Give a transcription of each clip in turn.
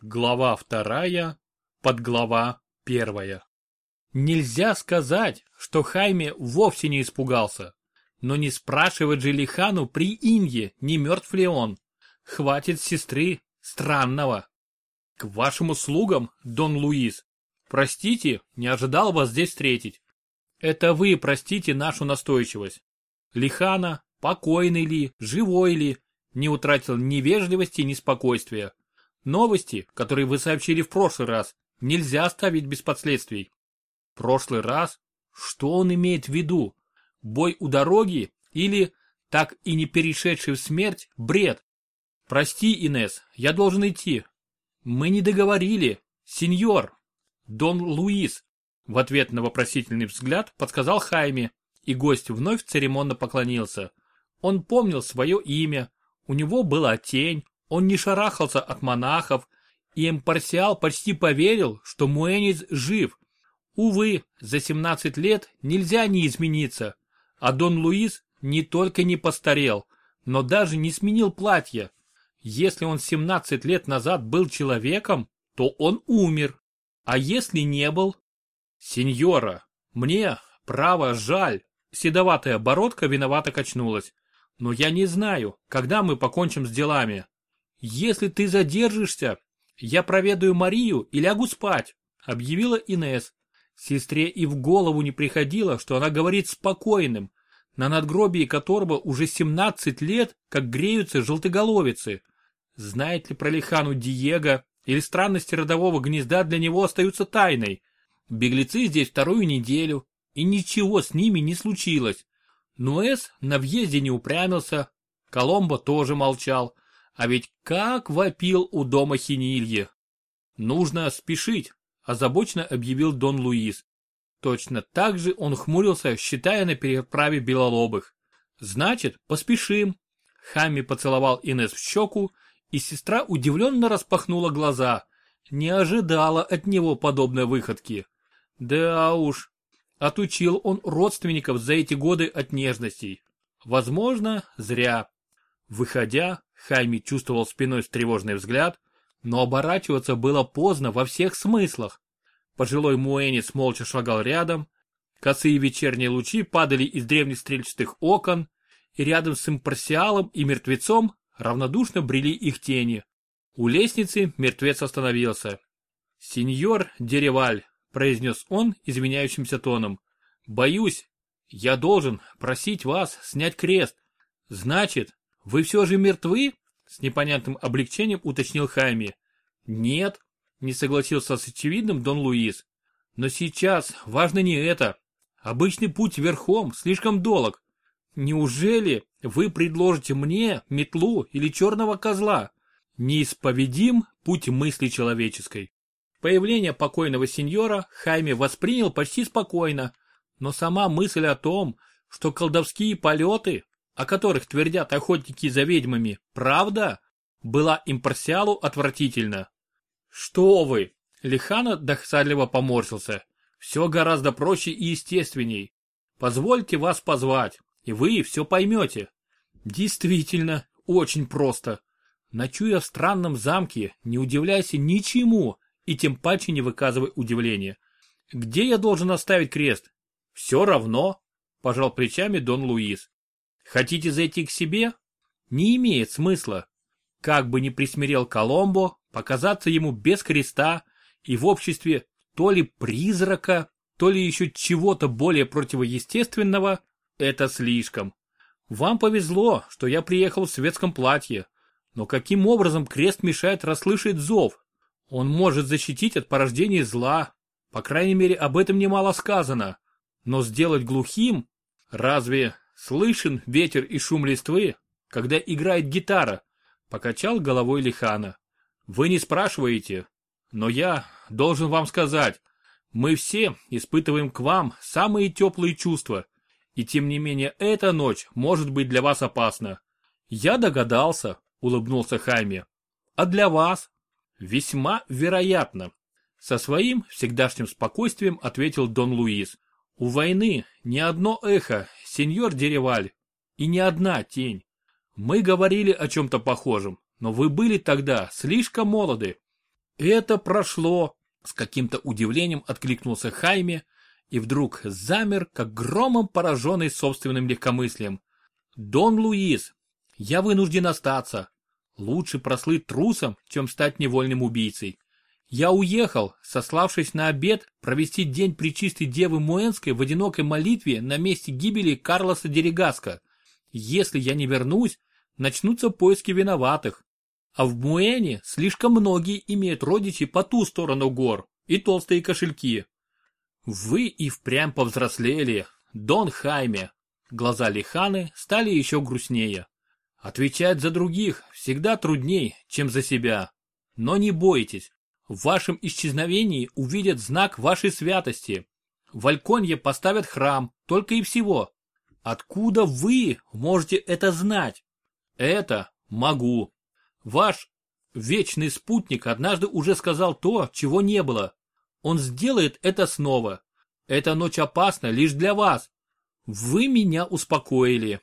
Глава вторая, подглава первая. Нельзя сказать, что Хайме вовсе не испугался. Но не спрашивать же Лихану при Инье, не мертв ли он. Хватит сестры, странного. К вашим услугам, Дон Луис. Простите, не ожидал вас здесь встретить. Это вы простите нашу настойчивость. Лихана, покойный ли, живой ли, не утратил ни вежливости, ни спокойствия. Новости, которые вы сообщили в прошлый раз, нельзя оставить без последствий. Прошлый раз? Что он имеет в виду? Бой у дороги или, так и не перешедший в смерть, бред? Прости, Инес, я должен идти. Мы не договорили. Сеньор. Дон Луис. В ответ на вопросительный взгляд подсказал Хайме, и гость вновь церемонно поклонился. Он помнил свое имя, у него была тень, он не шарахался от монахов, и импарсиал почти поверил, что Муэнис жив. Увы, за 17 лет нельзя не измениться, а Дон Луис не только не постарел, но даже не сменил платье. Если он 17 лет назад был человеком, то он умер. А если не был? Сеньора, мне, право, жаль. Седоватая бородка виновато качнулась. Но я не знаю, когда мы покончим с делами. «Если ты задержишься, я проведаю Марию и лягу спать», объявила Инес. Сестре и в голову не приходило, что она говорит спокойным, на надгробии которого уже 17 лет, как греются желтоголовицы. Знает ли про Лихану Диего или странности родового гнезда для него остаются тайной. Беглецы здесь вторую неделю, и ничего с ними не случилось. Нуэс на въезде не упрямился, Коломбо тоже молчал, а ведь как вопил у дома Хинилье. Нужно спешить, озабоченно объявил Дон Луис. Точно так же он хмурился, считая на переправе белолобых. Значит, поспешим. Хами поцеловал Инес в щеку, и сестра удивленно распахнула глаза. Не ожидала от него подобной выходки. Да уж, отучил он родственников за эти годы от нежностей. Возможно, зря. Выходя, Хайми чувствовал спиной тревожный взгляд, но оборачиваться было поздно во всех смыслах. Пожилой Муэнис молча шагал рядом, косые вечерние лучи падали из древних стрельчатых окон, и рядом с импарсиалом и мертвецом равнодушно брели их тени. У лестницы мертвец остановился. «Сеньор Дереваль», — произнес он извиняющимся тоном, — «боюсь, я должен просить вас снять крест. Значит, «Вы все же мертвы?» С непонятным облегчением уточнил Хайми. «Нет», не согласился с очевидным Дон Луис. «Но сейчас важно не это. Обычный путь верхом слишком долг. Неужели вы предложите мне метлу или черного козла? Неисповедим путь мысли человеческой». Появление покойного сеньора Хайме воспринял почти спокойно, но сама мысль о том, что колдовские полеты о которых твердят охотники за ведьмами, правда, была импарсиалу отвратительна. Что вы, Лихана досадливо поморщился. Все гораздо проще и естественней. Позвольте вас позвать, и вы все поймете. Действительно, очень просто. Ночуя в странном замке, не удивляйся ничему и тем паче не выказывай удивления. Где я должен оставить крест? Все равно, пожал плечами Дон Луис. Хотите зайти к себе? Не имеет смысла. Как бы ни присмирел Коломбо, показаться ему без креста и в обществе то ли призрака, то ли еще чего-то более противоестественного, это слишком. Вам повезло, что я приехал в светском платье. Но каким образом крест мешает расслышать зов? Он может защитить от порождения зла. По крайней мере, об этом немало сказано. Но сделать глухим? Разве Слышен ветер и шум листвы, когда играет гитара, покачал головой Лихана. Вы не спрашиваете, но я должен вам сказать, мы все испытываем к вам самые теплые чувства, и тем не менее эта ночь может быть для вас опасна. Я догадался, улыбнулся Хайме. А для вас? Весьма вероятно. Со своим всегдашним спокойствием ответил Дон Луис. У войны не одно эхо, сеньор Дереваль, и не одна тень. Мы говорили о чем-то похожем, но вы были тогда слишком молоды. Это прошло, с каким-то удивлением откликнулся Хайме и вдруг замер, как громом пораженный собственным легкомыслием. Дон Луис, я вынужден остаться. Лучше прослыть трусом, чем стать невольным убийцей. Я уехал, сославшись на обед, провести день Пречистой Девы Муэнской в одинокой молитве на месте гибели Карлоса Дерегаска. Если я не вернусь, начнутся поиски виноватых. А в Муэне слишком многие имеют родичей по ту сторону гор и толстые кошельки. Вы и впрямь повзрослели, Дон Хайме. Глаза Лиханы стали еще грустнее. Отвечать за других всегда трудней, чем за себя. Но не бойтесь, в вашем исчезновении увидят знак вашей святости. В Альконье поставят храм, только и всего. Откуда вы можете это знать? Это могу. Ваш вечный спутник однажды уже сказал то, чего не было. Он сделает это снова. Эта ночь опасна лишь для вас. Вы меня успокоили.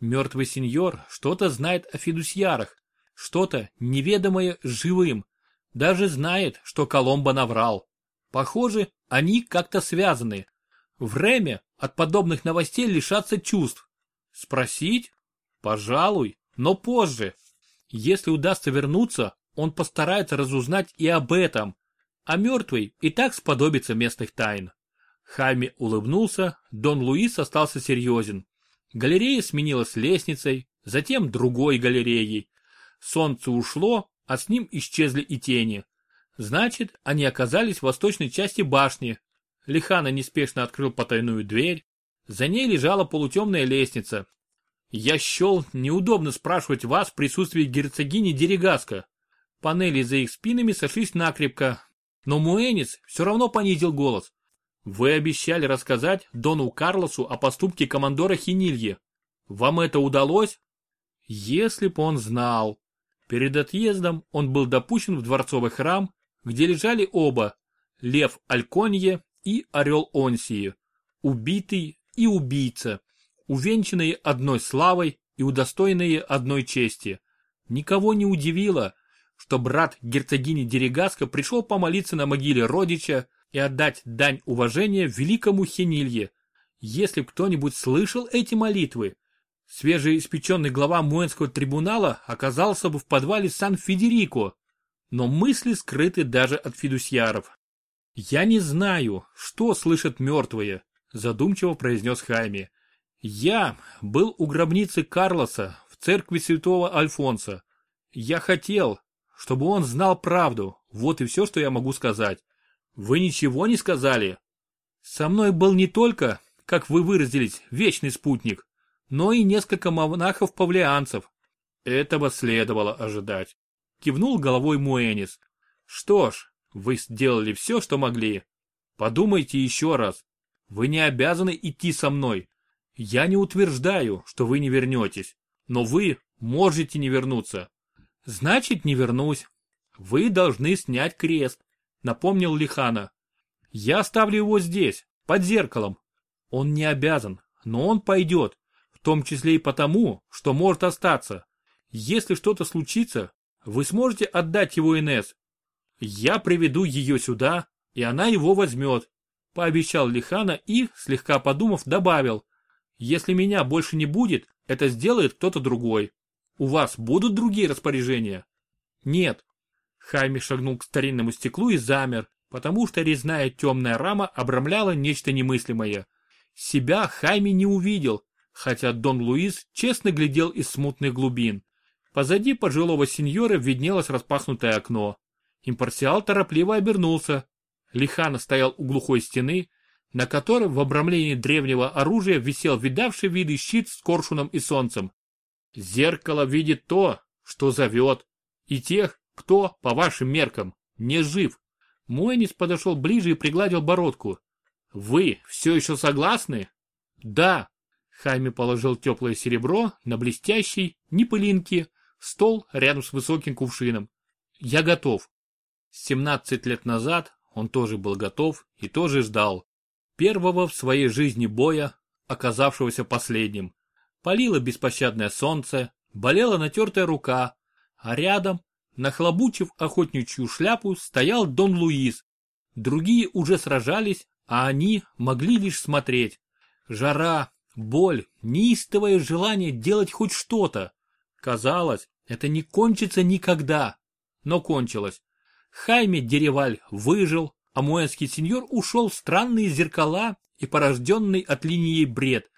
Мертвый сеньор что-то знает о фидусьярах, что-то неведомое живым, даже знает, что Коломбо наврал. Похоже, они как-то связаны. Время от подобных новостей лишаться чувств. Спросить? Пожалуй, но позже. Если удастся вернуться, он постарается разузнать и об этом. А мертвый и так сподобится местных тайн. Хайме улыбнулся, Дон Луис остался серьезен. Галерея сменилась лестницей, затем другой галереей. Солнце ушло, а с ним исчезли и тени. Значит, они оказались в восточной части башни. Лихана неспешно открыл потайную дверь. За ней лежала полутемная лестница. Я счел неудобно спрашивать вас в присутствии герцогини Дерегаска. Панели за их спинами сошлись накрепко, но Муэнис все равно понизил голос. Вы обещали рассказать Дону Карлосу о поступке командора Хинилье. Вам это удалось? Если б он знал. Перед отъездом он был допущен в дворцовый храм, где лежали оба, лев Альконье и орел Онсии, убитый и убийца, увенчанные одной славой и удостоенные одной чести. Никого не удивило, что брат герцогини Дерегаска пришел помолиться на могиле родича и отдать дань уважения великому Хенилье. Если кто-нибудь слышал эти молитвы, Свежеиспеченный глава Муэнского трибунала оказался бы в подвале Сан-Федерико, но мысли скрыты даже от фидусьяров. «Я не знаю, что слышат мертвые», – задумчиво произнес Хайме. «Я был у гробницы Карлоса в церкви святого Альфонса. Я хотел, чтобы он знал правду, вот и все, что я могу сказать. Вы ничего не сказали? Со мной был не только, как вы выразились, вечный спутник, но и несколько монахов-павлианцев. Этого следовало ожидать. Кивнул головой Муэнис. Что ж, вы сделали все, что могли. Подумайте еще раз. Вы не обязаны идти со мной. Я не утверждаю, что вы не вернетесь, но вы можете не вернуться. Значит, не вернусь. Вы должны снять крест, напомнил Лихана. Я оставлю его здесь, под зеркалом. Он не обязан, но он пойдет, в том числе и потому, что может остаться. Если что-то случится, вы сможете отдать его Инес. Я приведу ее сюда, и она его возьмет, пообещал Лихана и, слегка подумав, добавил. Если меня больше не будет, это сделает кто-то другой. У вас будут другие распоряжения? Нет. Хайми шагнул к старинному стеклу и замер, потому что резная темная рама обрамляла нечто немыслимое. Себя Хайми не увидел, хотя Дон Луис честно глядел из смутных глубин. Позади пожилого сеньора виднелось распахнутое окно. Импарсиал торопливо обернулся. Лихана стоял у глухой стены, на которой в обрамлении древнего оружия висел видавший виды щит с коршуном и солнцем. Зеркало видит то, что зовет, и тех, кто, по вашим меркам, не жив. Мойнис подошел ближе и пригладил бородку. Вы все еще согласны? Да, Хайми положил теплое серебро на блестящий, не пылинки, стол рядом с высоким кувшином. Я готов. 17 лет назад он тоже был готов и тоже ждал. Первого в своей жизни боя, оказавшегося последним. Палило беспощадное солнце, болела натертая рука, а рядом, нахлобучив охотничью шляпу, стоял Дон Луис. Другие уже сражались, а они могли лишь смотреть. Жара, боль, неистовое желание делать хоть что-то. Казалось, это не кончится никогда. Но кончилось. Хайме Дереваль выжил, а муэнский сеньор ушел в странные зеркала и порожденный от линии бред.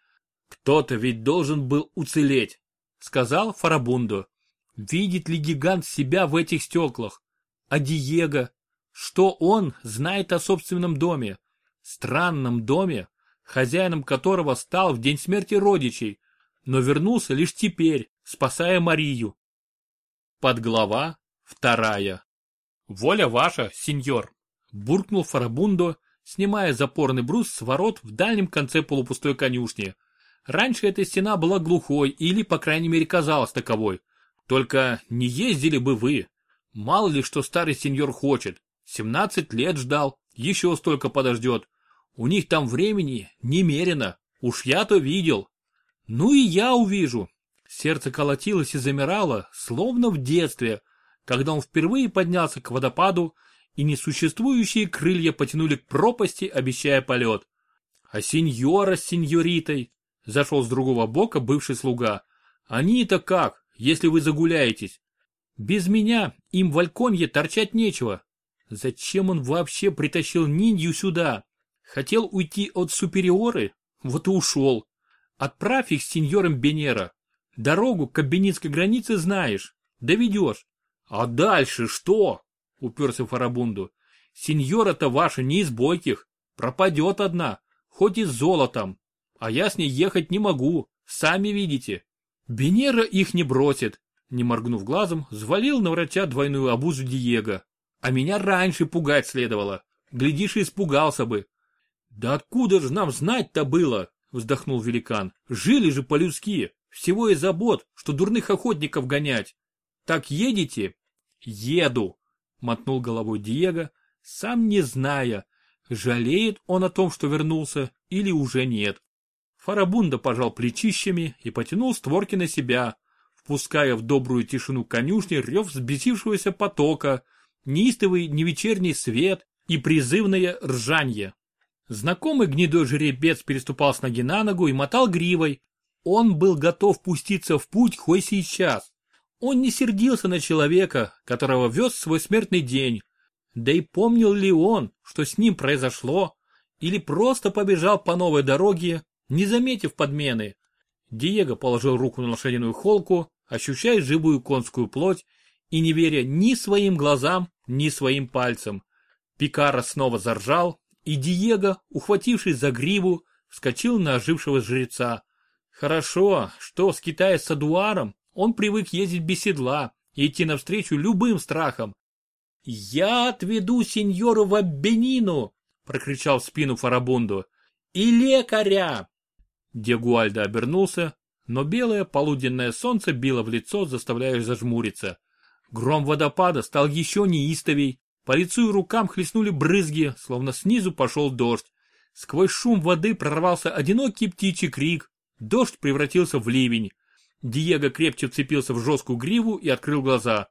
Кто-то ведь должен был уцелеть, сказал Фарабундо. Видит ли гигант себя в этих стеклах? А Диего? Что он знает о собственном доме? Странном доме, хозяином которого стал в день смерти родичей, но вернулся лишь теперь, спасая Марию. Подглава вторая. Воля ваша, сеньор, буркнул Фарабундо, снимая запорный брус с ворот в дальнем конце полупустой конюшни. Раньше эта стена была глухой или, по крайней мере, казалась таковой. Только не ездили бы вы. Мало ли, что старый сеньор хочет. 17 лет ждал, еще столько подождет. У них там времени немерено. Уж я-то видел. Ну и я увижу. Сердце колотилось и замирало, словно в детстве, когда он впервые поднялся к водопаду, и несуществующие крылья потянули к пропасти, обещая полет. А сеньора с сеньоритой, зашел с другого бока бывший слуга, они-то как, если вы загуляетесь? Без меня им в Альконье торчать нечего. Зачем он вообще притащил ниндью сюда? Хотел уйти от супериоры? Вот и ушел. Отправь их с сеньором Бенера. Дорогу к кабининской границе знаешь. Доведешь. А дальше что? Уперся Фарабунду. Сеньора-то ваша не из бойких. Пропадет одна. Хоть и с золотом. А я с ней ехать не могу. Сами видите. Бенера их не бросит. Не моргнув глазом, взвалил на врача двойную обузу Диего. А меня раньше пугать следовало. Глядишь, испугался бы. Да откуда же нам знать-то было? Вздохнул великан. Жили же по-людски. Всего и забот, что дурных охотников гонять. Так едете? Еду, мотнул головой Диего, сам не зная, жалеет он о том, что вернулся, или уже нет. Фарабунда пожал плечищами и потянул створки на себя, впуская в добрую тишину конюшни рев взбесившегося потока, неистовый невечерний свет и призывное ржанье. Знакомый гнедой жеребец переступал с ноги на ногу и мотал гривой. Он был готов пуститься в путь хоть сейчас. Он не сердился на человека, которого вез свой смертный день. Да и помнил ли он, что с ним произошло, или просто побежал по новой дороге, не заметив подмены. Диего положил руку на лошадиную холку, ощущая живую конскую плоть и не веря ни своим глазам, ни своим пальцам. Пикара снова заржал, и Диего, ухватившись за гриву, вскочил на ожившего жреца. Хорошо, что с Китая с Адуаром он привык ездить без седла и идти навстречу любым страхам. «Я отведу сеньору в Аббенину!» — прокричал в спину Фарабунду. «И лекаря!» Дегуальдо обернулся, но белое полуденное солнце било в лицо, заставляя зажмуриться. Гром водопада стал еще неистовей, по лицу и рукам хлестнули брызги, словно снизу пошел дождь. Сквозь шум воды прорвался одинокий птичий крик, дождь превратился в ливень. Диего крепче вцепился в жесткую гриву и открыл глаза.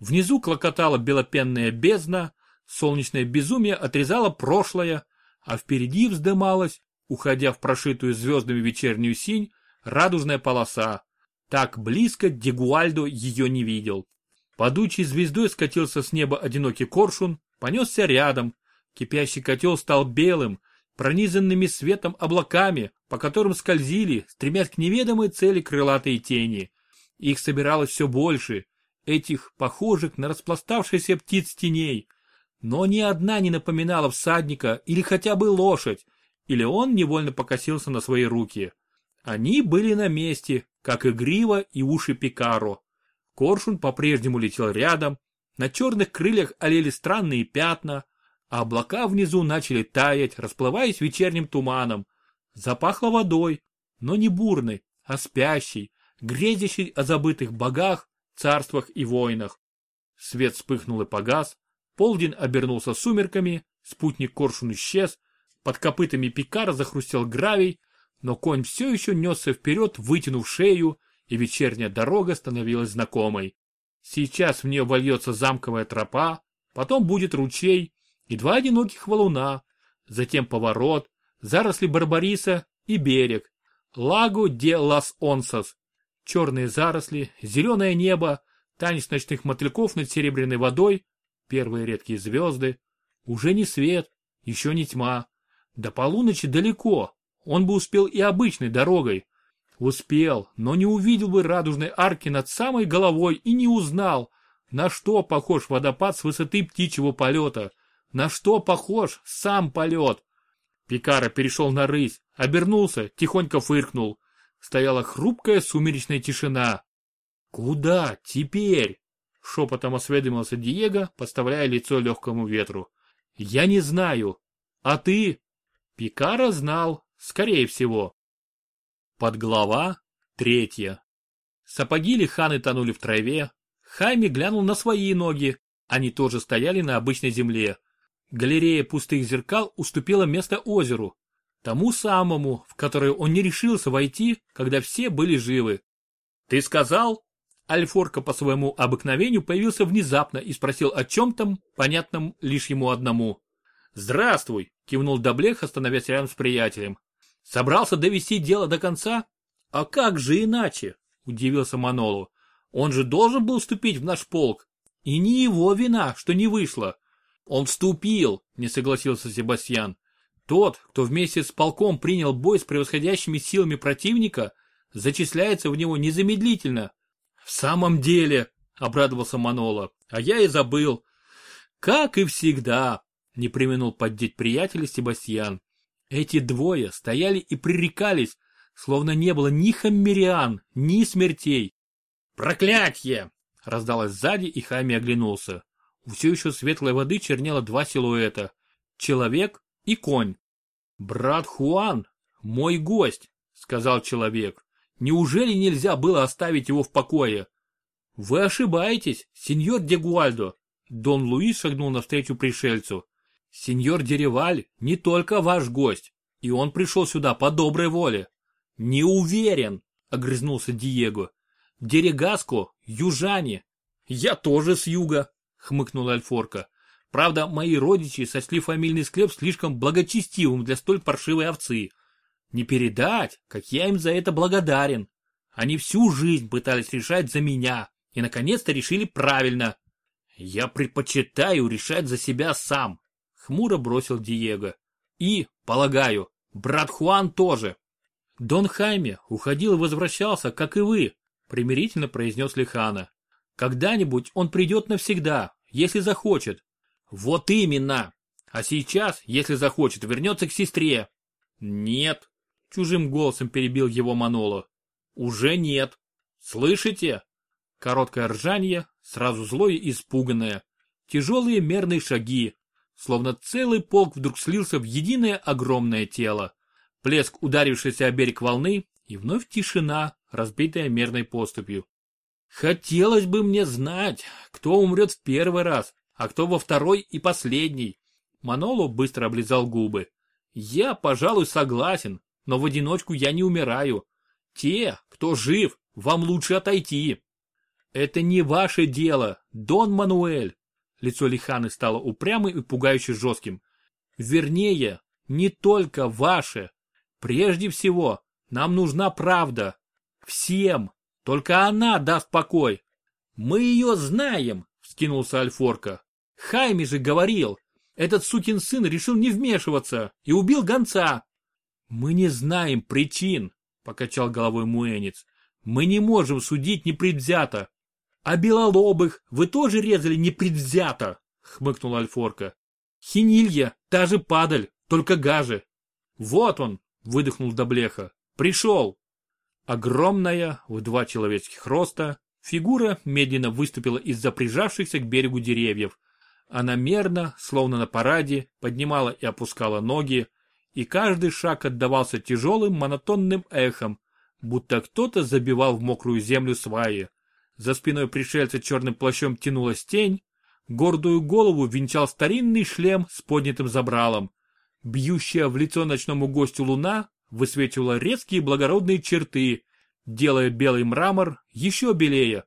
Внизу клокотала белопенная бездна, солнечное безумие отрезало прошлое, а впереди вздымалась, уходя в прошитую звездами вечернюю синь, радужная полоса. Так близко Дегуальдо ее не видел. Падучей звездой скатился с неба одинокий коршун, понесся рядом. Кипящий котел стал белым, пронизанными светом облаками, по которым скользили, стремясь к неведомой цели крылатые тени. Их собиралось все больше, этих похожих на распластавшихся птиц теней. Но ни одна не напоминала всадника или хотя бы лошадь, или он невольно покосился на свои руки. Они были на месте, как и грива и уши Пикаро. Коршун по-прежнему летел рядом, на черных крыльях олели странные пятна, а облака внизу начали таять, расплываясь вечерним туманом. Запахло водой, но не бурной, а спящей, грезящей о забытых богах, царствах и войнах. Свет вспыхнул и погас, полдень обернулся сумерками, спутник Коршун исчез, под копытами Пикара захрустел гравий, но конь все еще несся вперед, вытянув шею, и вечерняя дорога становилась знакомой. Сейчас в нее вольется замковая тропа, потом будет ручей и два одиноких валуна, затем поворот, заросли барбариса и берег. Лагу де лас Онсас. Черные заросли, зеленое небо, танец ночных мотыльков над серебряной водой, первые редкие звезды. Уже не свет, еще не тьма. До полуночи далеко, он бы успел и обычной дорогой. Успел, но не увидел бы радужной арки над самой головой и не узнал, на что похож водопад с высоты птичьего полета, на что похож сам полет. Пикара перешел на рысь, обернулся, тихонько фыркнул. Стояла хрупкая сумеречная тишина. «Куда теперь?» — шепотом осведомился Диего, подставляя лицо легкому ветру. «Я не знаю. А ты?» Пикара знал, скорее всего. Подглава третья. Сапоги Лиханы тонули в траве. Хайми глянул на свои ноги. Они тоже стояли на обычной земле. Галерея пустых зеркал уступила место озеру. Тому самому, в которое он не решился войти, когда все были живы. «Ты сказал?» Альфорка по своему обыкновению появился внезапно и спросил о чем-то, понятном лишь ему одному. «Здравствуй!» – кивнул Доблех, остановясь рядом с приятелем. «Собрался довести дело до конца?» «А как же иначе?» – удивился Манолу. «Он же должен был вступить в наш полк. И не его вина, что не вышло. Он вступил, не согласился Себастьян. Тот, кто вместе с полком принял бой с превосходящими силами противника, зачисляется в него незамедлительно. В самом деле, обрадовался Манола, а я и забыл. Как и всегда, не применил поддеть приятеля Себастьян. Эти двое стояли и пререкались, словно не было ни хаммериан, ни смертей. «Проклятье!» — раздалось сзади, и Хайми оглянулся. У все еще светлой воды чернело два силуэта. Человек и конь. «Брат Хуан, мой гость», — сказал человек. «Неужели нельзя было оставить его в покое?» «Вы ошибаетесь, сеньор Дегуальдо», — Дон Луис шагнул навстречу пришельцу. «Сеньор Дереваль не только ваш гость, и он пришел сюда по доброй воле». «Не уверен», — огрызнулся Диего. «Дерегаско, южане». «Я тоже с юга», хмыкнул Альфорка. Правда, мои родичи сочли фамильный склеп слишком благочестивым для столь паршивой овцы. Не передать, как я им за это благодарен. Они всю жизнь пытались решать за меня и наконец-то решили правильно. Я предпочитаю решать за себя сам, хмуро бросил Диего. И, полагаю, брат Хуан тоже. Дон Хайме уходил и возвращался, как и вы, примирительно произнес Лихана. Когда-нибудь он придет навсегда, если захочет. Вот именно. А сейчас, если захочет, вернется к сестре. Нет. Чужим голосом перебил его Маноло. Уже нет. Слышите? Короткое ржанье, сразу злое и испуганное. Тяжелые мерные шаги. Словно целый полк вдруг слился в единое огромное тело. Плеск ударившийся о берег волны и вновь тишина, разбитая мерной поступью. Хотелось бы мне знать, кто умрет в первый раз, а кто во второй и последний. Маноло быстро облизал губы. Я, пожалуй, согласен, но в одиночку я не умираю. Те, кто жив, вам лучше отойти. Это не ваше дело, Дон Мануэль. Лицо Лиханы стало упрямым и пугающе жестким. Вернее, не только ваше. Прежде всего, нам нужна правда. Всем. Только она даст покой. Мы ее знаем, вскинулся Альфорка. Хайми же говорил, этот сукин сын решил не вмешиваться и убил гонца. Мы не знаем причин, покачал головой Муэнец. Мы не можем судить непредвзято. А белолобых вы тоже резали непредвзято, хмыкнул Альфорка. Хинилья, та же падаль, только гаже. Вот он, выдохнул Доблеха. Пришел. Огромная, в два человеческих роста, фигура медленно выступила из-за прижавшихся к берегу деревьев. Она мерно, словно на параде, поднимала и опускала ноги, и каждый шаг отдавался тяжелым монотонным эхом, будто кто-то забивал в мокрую землю сваи. За спиной пришельца черным плащом тянулась тень, гордую голову венчал старинный шлем с поднятым забралом. Бьющая в лицо ночному гостю луна высвечивала резкие благородные черты, делая белый мрамор еще белее.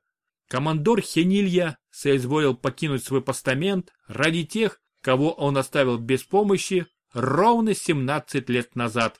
командор Хенилья соизволил покинуть свой постамент ради тех, кого он оставил без помощи ровно 17 лет назад.